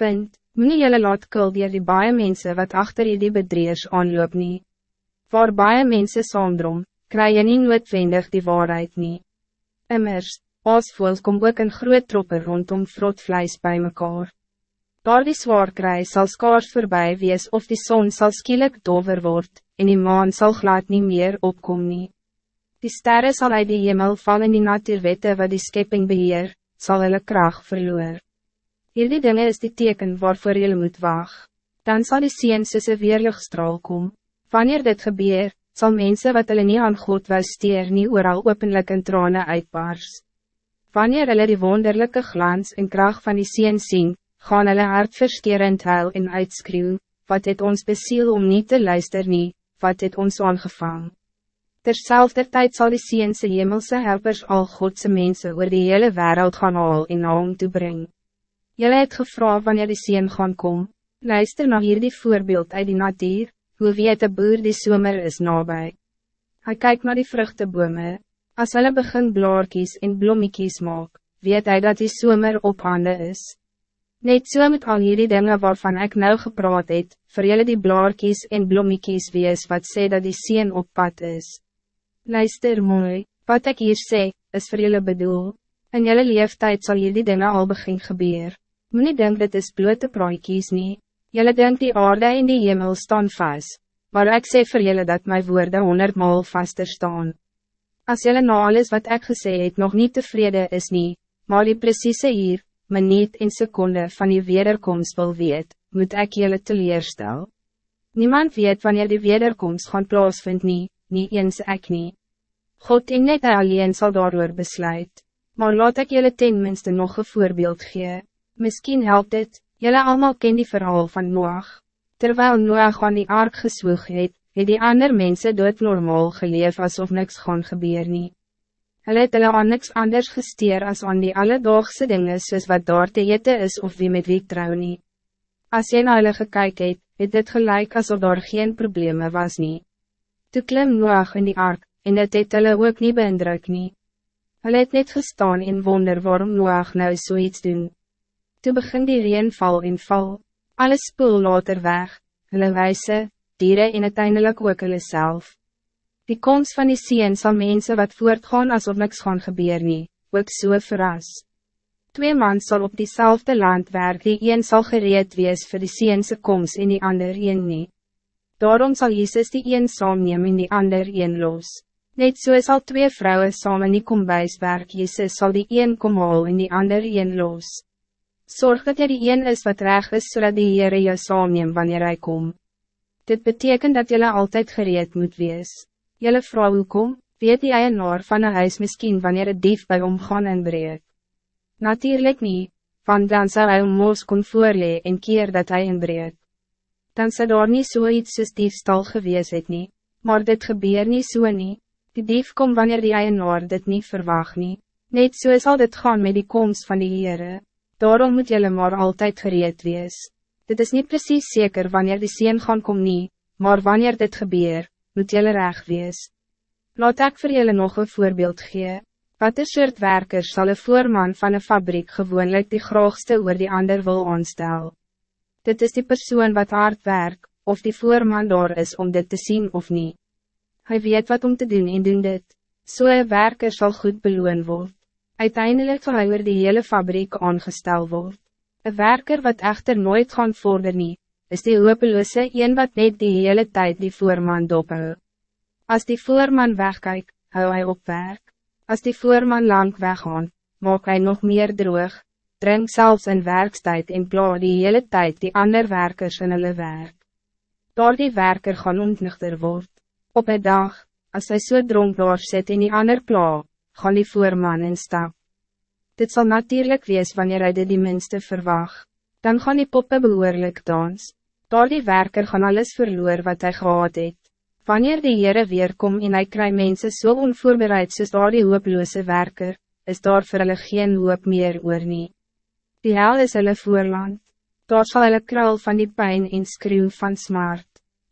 Punt, moet jylle laat kul dier die baie mense wat achter jy die bedreers aanloop nie. Waar baie mense saamdrom, kry je nie noodwendig die waarheid nie. Immers, aasvoels kom ook een groot troppe rondom vrotvleis bij mekaar. Daar die zwaar kry sal skaars voorbij wees of die zon zal skielik dover word, en die maan zal glad niet meer opkom nie. Die sterren zal uit die hemel vallen in die natuurwette wat die schepping beheer, zal hulle kracht verloor. Hierdie dinge is die teken waarvoor jullie moet wacht. Dan zal die sien soos een weerlichtstraal kom. Wanneer dit gebeur, zal mensen wat hulle nie aan God wou steer nie ooral openlik in trane uitbaars. Wanneer hulle die wonderlijke glans en kracht van die sien sien, gaan hulle hartverskerend huil en uitskreeuw, wat het ons besiel om niet te luister nie, wat het ons aangevang. Terzelfde tijd zal die siense hemelse helpers al Godse mensen oor die hele wereld gaan al in naam toe brengen. Jelle het gevra wanneer die sien gaan kom, luister na hier die voorbeeld uit die natuur, hoe weet de boer die zomer is nabij. Hij kijkt naar die vruchtenbome, als hulle begin blaarkies en blommiekies maak, weet hij dat die zomer op hande is. Net so met al hierdie dinge waarvan ik nou gepraat het, vir julle die blaarkies en blommiekies wees wat sê dat die sien op pad is. Luister mooi, wat ik hier sê, is voor jullie bedoel. In jullie leeftijd zal jullie dingen al begin gebeuren. Moet niet denken dit is blote praatjes niet. Jullie denkt die aarde in die hemel staan vast. Maar ik zeg voor jullie dat mijn woorden honderdmaal vaster staan. Als jullie na alles wat ik gezegd het nog niet tevreden is niet, maar die precieze hier, niet in seconde van die wederkomst wil weet, moet ik jullie teleerstel. Niemand weet wanneer die wederkomst gaan plaatsvindt niet, niet eens ek nie. God en net alleen sal daarover besluit, maar laat ek jullie tenminste nog een voorbeeld gee. Misschien helpt het, jullie allemaal ken die verhaal van Noach. Terwijl Noach aan die ark geswoeg het, het die ander mensen dood normaal geleef alsof niks gaan gebeur nie. Hulle het hulle aan niks anders gesteer als aan die alledaagse dingen soos wat daar te ete is of wie met wie trouw nie. As jy na hulle gekyk het, het dit gelijk alsof daar geen probleme was niet. Toe klim Noach in die ark, en het het hulle ook nie beindruk nie. Hulle het net gestaan en wonder waarom Noach nou zoiets doen. Toe begin die reen val en val, alles spoel later weg, hulle wijse, dieren en uiteindelijk ook hulle self. Die komst van die sien sal mense wat voortgaan alsof niks gaan gebeur nie, ook so verras. Twee man zal op diezelfde land werk, die een zal gereed wees voor die siense komst en die ander een nie. Daarom zal Jezus die een saam neem en die ander een los. Net so sal twee vrouwen saam in die kombuis werk, Jezus zal die een kom haal en die ander een los. Zorg dat die een is wat reg is, zodat die Heere jou saam neem wanneer hij kom. Dit betekent dat jullie altijd gereed moet wees. Jelle vrouw hoe kom, weet die eienaar van een huis misschien wanneer het dief bij omgaan en breek. Natuurlijk niet, want dan zou hij een moos kon voorlee en keer dat hij inbreekt dan zou daar niet zoiets so soos diefstal gewees het nie, maar dit gebeur niet so nie. Die dief kom wanneer die eienaar dit niet verwacht nie. Net so sal dit gaan met die komst van die Heere. Daarom moet jullie maar altijd gereed wees. Dit is niet precies zeker wanneer die sien gaan kom nie, maar wanneer dit gebeur, moet jullie reg wees. Laat ek vir jullie nog een voorbeeld gee. Wat een soort werkers zal een voorman van een fabriek gewoonlijk die grootste oor die ander wil aanstel? Dit is die persoon wat hard werk, of die voorman daar is om dit te zien of niet. Hij weet wat om te doen en doen dit. So een werker zal goed beloon worden. Uiteindelijk zal hij weer die hele fabriek aangestel worden. Een werker wat echter nooit gaan vorderen, nie, is die hopeloze een wat net die hele tijd die voorman dophou. Als die voorman wegkijkt, hou hij op werk. Als die voorman lang weggaan, maak hij nog meer droog, drink zelfs in werkstijd en pla die hele tijd die ander werkers in hulle werk. Daar die werker gaan ontnuchter word. Op een dag, als hij so dronk daar sit en die ander pla, gaan die voorman in stap. Dit zal natuurlijk wees wanneer hij dit die minste verwacht. Dan gaan die poppen behoorlijk dans. Daar die werker gaan alles verloor wat hij gehad het. Wanneer die Heere weerkom en hy kry mense so onvoorbereid soos daar die hooploose werker, is daar vir hulle geen hoop meer oor nie. Die hel is hulle voorland. Daar sal hulle krul van die pijn en skreeuw van smart.